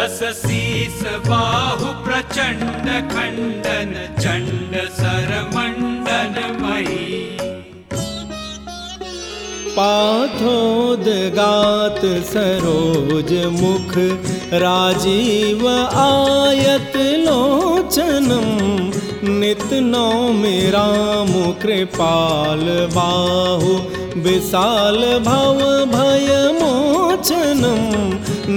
दस शीस बाहु प्रचण्ड खण्डन चण्ड सरमण्डन मही। पाथोदगात सरोज मुख, राजीव आयत लोचनम। नित नौमि राम कृपाल बाहु, विशाल भव भय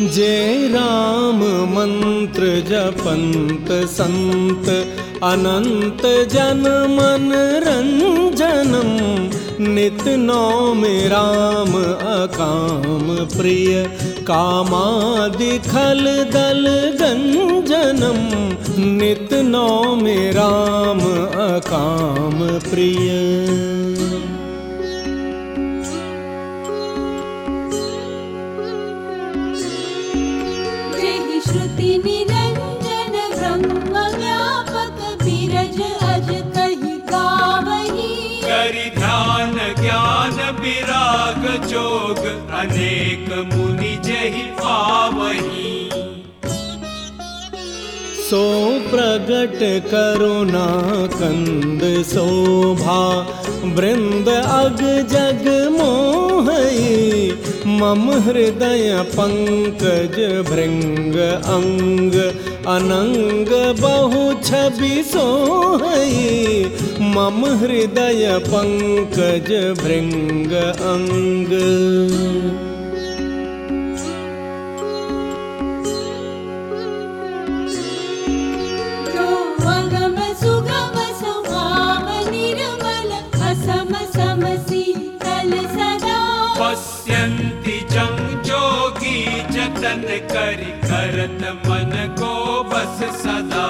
जय राम मंत्र जपंत संत अनंत जन मन रंजनम नित नौमि राम अकाम प्रिय कामादि खल दल गंजनम नित नौमि राम अकाम प्रिय विराग जोग अनेक मुनि जहि पावही। सो प्रगट करुणा कंद शोभा वृंद अग जग मोहई। मम हृदय पंकज भृंग अंग अनंग बहु छवि सोहई मम हृदय पंकज भृंग अंग करि करत मन को बस सदा।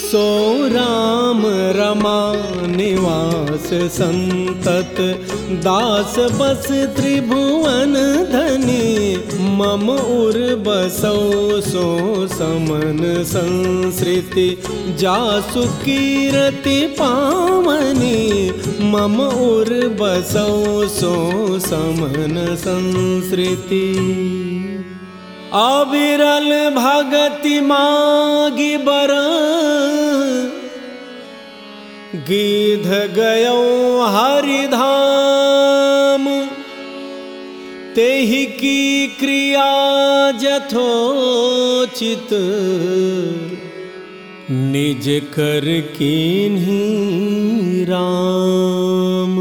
सो राम रमा निवास संतत दास बस त्रिभुवन धनी मम उर सो समन संसृति जासु कीरति पावनी मम उर सो समन संसृति अविरल भगति मागी बर। गीध गयो हरिधाम। तेहि की क्रिया जथोचित निज कर कीन्ही राम